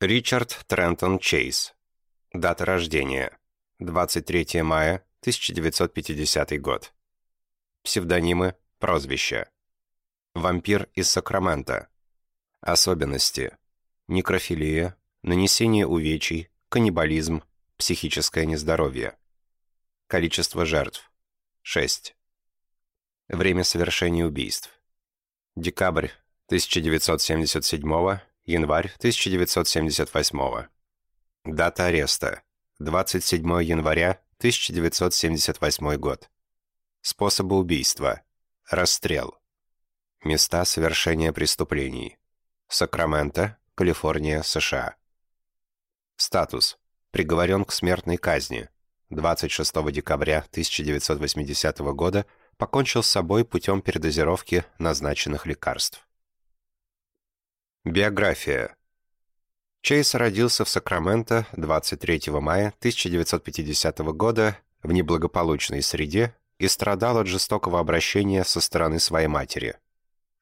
Ричард Трентон Чейз. Дата рождения. 23 мая 1950 год. Псевдонимы, прозвища. Вампир из Сакрамента. Особенности. Некрофилия, нанесение увечий, каннибализм, психическое нездоровье. Количество жертв. 6. Время совершения убийств. Декабрь 1977 январь 1978 Дата ареста. 27 января 1978 год. Способы убийства. Расстрел. Места совершения преступлений. Сакраменто, Калифорния, США. Статус. Приговорен к смертной казни. 26 декабря 1980 года покончил с собой путем передозировки назначенных лекарств. Биография. Чейз родился в Сакраменто 23 мая 1950 года в неблагополучной среде и страдал от жестокого обращения со стороны своей матери.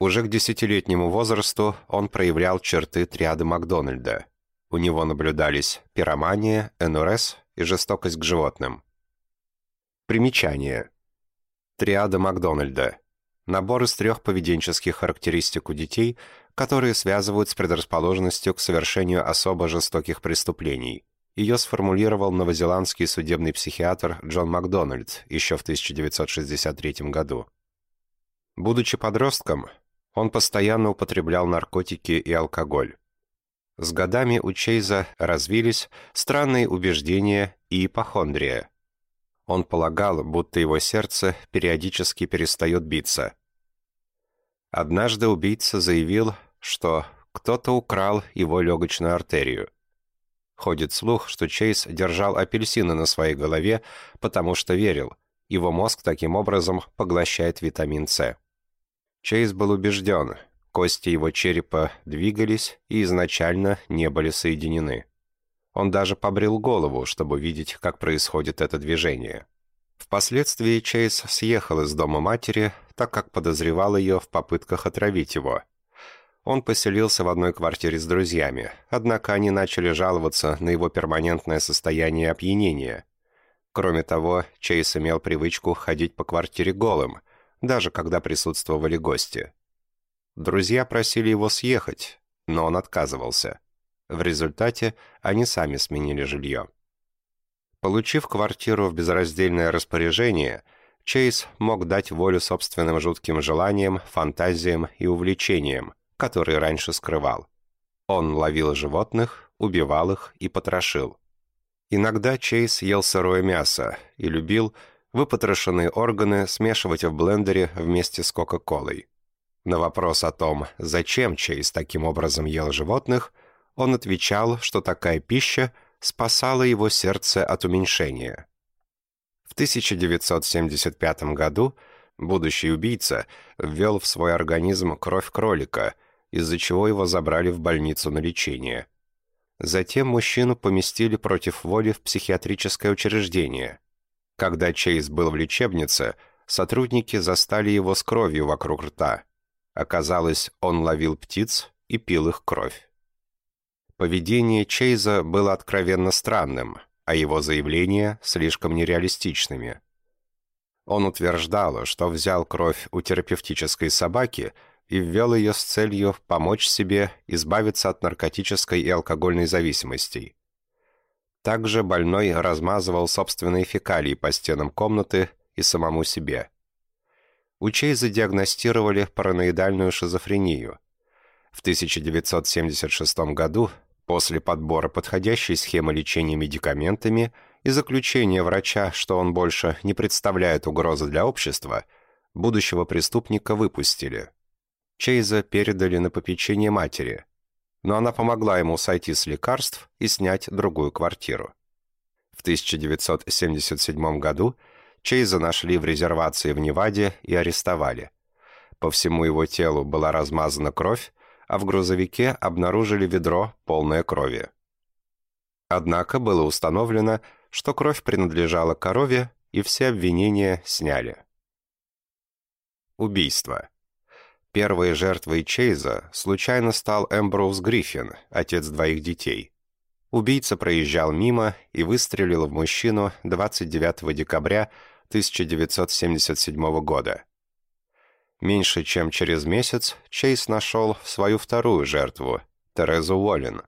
Уже к десятилетнему возрасту он проявлял черты триады Макдональда. У него наблюдались пиромания, НРС и жестокость к животным. Примечание. Триада Макдональда. Набор из трех поведенческих характеристик у детей – которые связывают с предрасположенностью к совершению особо жестоких преступлений. Ее сформулировал новозеландский судебный психиатр Джон Макдональд еще в 1963 году. Будучи подростком, он постоянно употреблял наркотики и алкоголь. С годами у Чейза развились странные убеждения и ипохондрия. Он полагал, будто его сердце периодически перестает биться. Однажды убийца заявил, что кто-то украл его легочную артерию. Ходит слух, что Чейз держал апельсины на своей голове, потому что верил, его мозг таким образом поглощает витамин С. Чейз был убежден, кости его черепа двигались и изначально не были соединены. Он даже побрил голову, чтобы видеть, как происходит это движение. Впоследствии Чейз съехал из дома матери, так как подозревал ее в попытках отравить его – он поселился в одной квартире с друзьями, однако они начали жаловаться на его перманентное состояние опьянения. Кроме того, Чейз имел привычку ходить по квартире голым, даже когда присутствовали гости. Друзья просили его съехать, но он отказывался. В результате они сами сменили жилье. Получив квартиру в безраздельное распоряжение, Чейз мог дать волю собственным жутким желаниям, фантазиям и увлечениям, который раньше скрывал. Он ловил животных, убивал их и потрошил. Иногда Чейз ел сырое мясо и любил выпотрошенные органы смешивать в блендере вместе с Кока-Колой. На вопрос о том, зачем Чейз таким образом ел животных, он отвечал, что такая пища спасала его сердце от уменьшения. В 1975 году будущий убийца ввел в свой организм кровь кролика – из-за чего его забрали в больницу на лечение. Затем мужчину поместили против воли в психиатрическое учреждение. Когда Чейз был в лечебнице, сотрудники застали его с кровью вокруг рта. Оказалось, он ловил птиц и пил их кровь. Поведение Чейза было откровенно странным, а его заявления слишком нереалистичными. Он утверждал, что взял кровь у терапевтической собаки – и ввел ее с целью помочь себе избавиться от наркотической и алкогольной зависимостей. Также больной размазывал собственные фекалии по стенам комнаты и самому себе. У Чейза диагностировали параноидальную шизофрению. В 1976 году, после подбора подходящей схемы лечения медикаментами и заключения врача, что он больше не представляет угрозы для общества, будущего преступника выпустили – Чейза передали на попечение матери, но она помогла ему сойти с лекарств и снять другую квартиру. В 1977 году Чейза нашли в резервации в Неваде и арестовали. По всему его телу была размазана кровь, а в грузовике обнаружили ведро, полное крови. Однако было установлено, что кровь принадлежала корове, и все обвинения сняли. Убийство. Первой жертвой Чейза случайно стал Эмброуз Гриффин, отец двоих детей. Убийца проезжал мимо и выстрелил в мужчину 29 декабря 1977 года. Меньше чем через месяц Чейз нашел свою вторую жертву, Терезу Уоллен.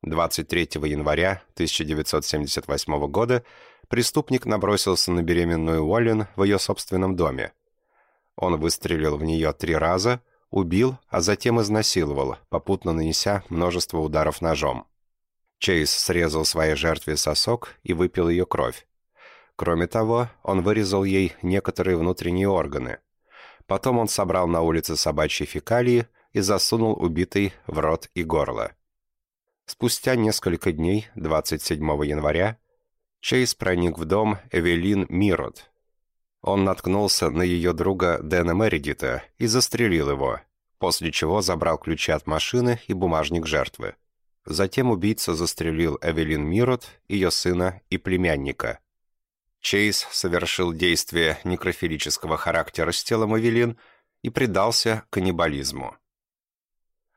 23 января 1978 года преступник набросился на беременную Уоллен в ее собственном доме. Он выстрелил в нее три раза, убил, а затем изнасиловал, попутно нанеся множество ударов ножом. Чейз срезал своей жертве сосок и выпил ее кровь. Кроме того, он вырезал ей некоторые внутренние органы. Потом он собрал на улице собачьи фекалии и засунул убитой в рот и горло. Спустя несколько дней, 27 января, Чейз проник в дом Эвелин Мирот. Он наткнулся на ее друга Дэна Мередита и застрелил его, после чего забрал ключи от машины и бумажник жертвы. Затем убийца застрелил Эвелин Мирот, ее сына и племянника. Чейз совершил действие некрофилического характера с телом Эвелин и предался каннибализму.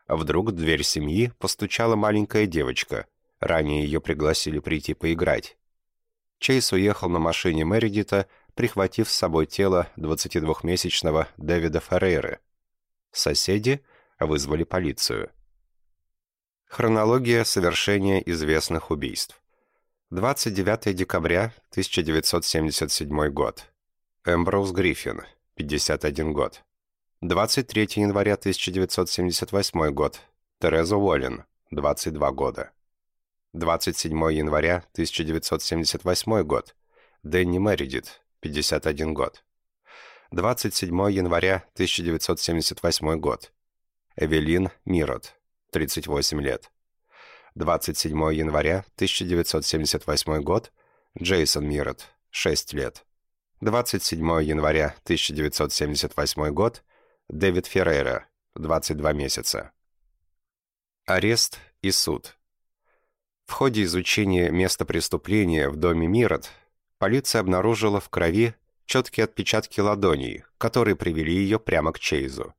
Вдруг в дверь семьи постучала маленькая девочка. Ранее ее пригласили прийти поиграть. Чейз уехал на машине Мередита, прихватив с собой тело 22-месячного Дэвида Феррейры. Соседи вызвали полицию. Хронология совершения известных убийств. 29 декабря 1977 год. Эмброуз Гриффин, 51 год. 23 января 1978 год. Тереза Уоллен, 22 года. 27 января 1978 год. Дэнни Мередит, 51 год. 27 января 1978 год. Эвелин Мирот, 38 лет. 27 января 1978 год. Джейсон Мирот, 6 лет. 27 января 1978 год. Дэвид Феррейра, 22 месяца. Арест и суд. В ходе изучения места преступления в доме Мирот полиция обнаружила в крови четкие отпечатки ладоней, которые привели ее прямо к Чейзу.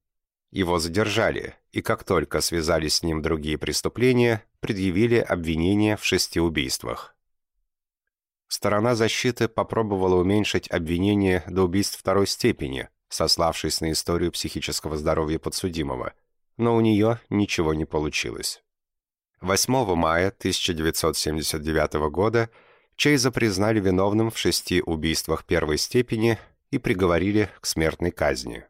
Его задержали, и как только связались с ним другие преступления, предъявили обвинение в шести убийствах. Сторона защиты попробовала уменьшить обвинение до убийств второй степени, сославшись на историю психического здоровья подсудимого, но у нее ничего не получилось. 8 мая 1979 года Чейза признали виновным в шести убийствах первой степени и приговорили к смертной казни.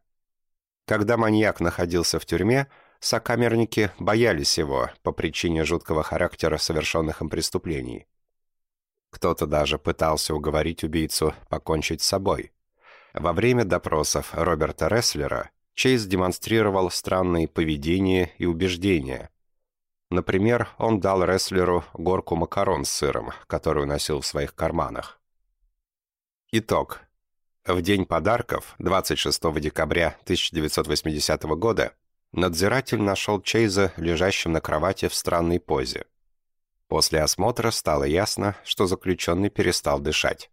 Когда маньяк находился в тюрьме, сокамерники боялись его по причине жуткого характера совершенных им преступлений. Кто-то даже пытался уговорить убийцу покончить с собой. Во время допросов Роберта Ресслера Чейз демонстрировал странные поведения и убеждения – Например, он дал рестлеру горку макарон с сыром, которую носил в своих карманах. Итог. В день подарков, 26 декабря 1980 года, надзиратель нашел Чейза лежащим на кровати в странной позе. После осмотра стало ясно, что заключенный перестал дышать.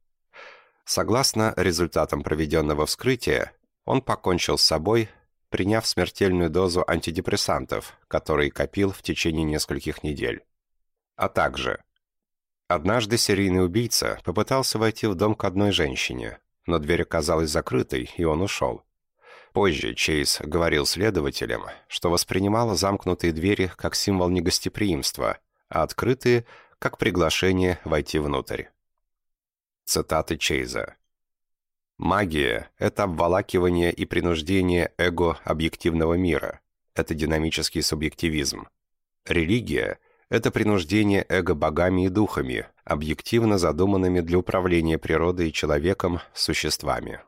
Согласно результатам проведенного вскрытия, он покончил с собой приняв смертельную дозу антидепрессантов, которые копил в течение нескольких недель. А также Однажды серийный убийца попытался войти в дом к одной женщине, но дверь оказалась закрытой, и он ушел. Позже Чейз говорил следователям, что воспринимал замкнутые двери как символ негостеприимства, а открытые — как приглашение войти внутрь. Цитаты Чейза. Магия — это обволакивание и принуждение эго объективного мира. Это динамический субъективизм. Религия — это принуждение эго богами и духами, объективно задуманными для управления природой и человеком, существами.